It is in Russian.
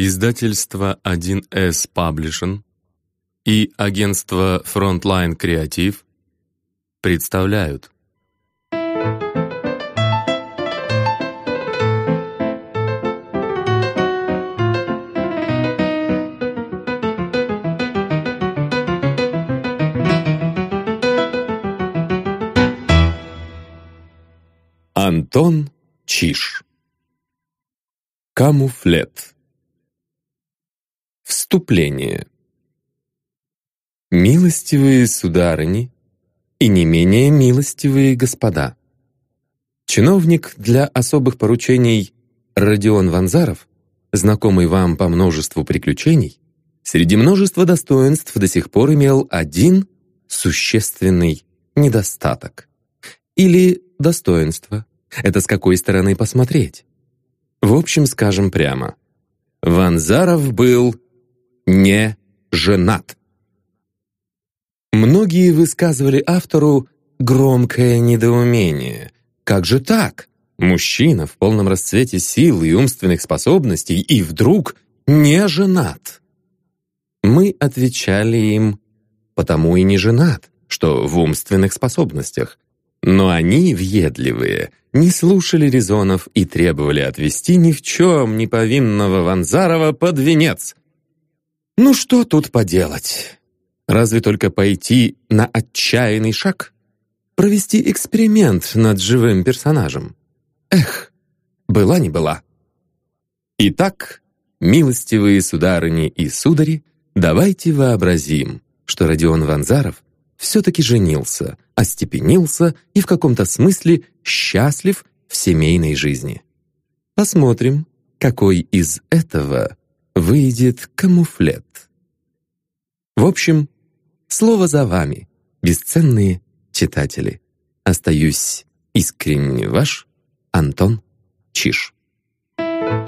Издательство 1С Publishing и агентство Frontline Creative представляют. Антон Чиш Камуфлет Вступление. Милостивые сударыни и не менее милостивые господа. Чиновник для особых поручений Родион Ванзаров, знакомый вам по множеству приключений, среди множества достоинств до сих пор имел один существенный недостаток. Или достоинство. Это с какой стороны посмотреть? В общем, скажем прямо. Ванзаров был не женат. Многие высказывали автору громкое недоумение. Как же так? Мужчина в полном расцвете сил и умственных способностей и вдруг не женат. Мы отвечали им, потому и не женат, что в умственных способностях. Но они, въедливые, не слушали резонов и требовали отвести ни в чем не повинного Ванзарова под венец. Ну что тут поделать? Разве только пойти на отчаянный шаг? Провести эксперимент над живым персонажем? Эх, была не была. Итак, милостивые сударыни и судари, давайте вообразим, что Родион Ванзаров все-таки женился, остепенился и в каком-то смысле счастлив в семейной жизни. Посмотрим, какой из этого выйдет камуфлет. В общем, слово за вами, бесценные читатели. Остаюсь искренне ваш Антон Чиш. Thank you.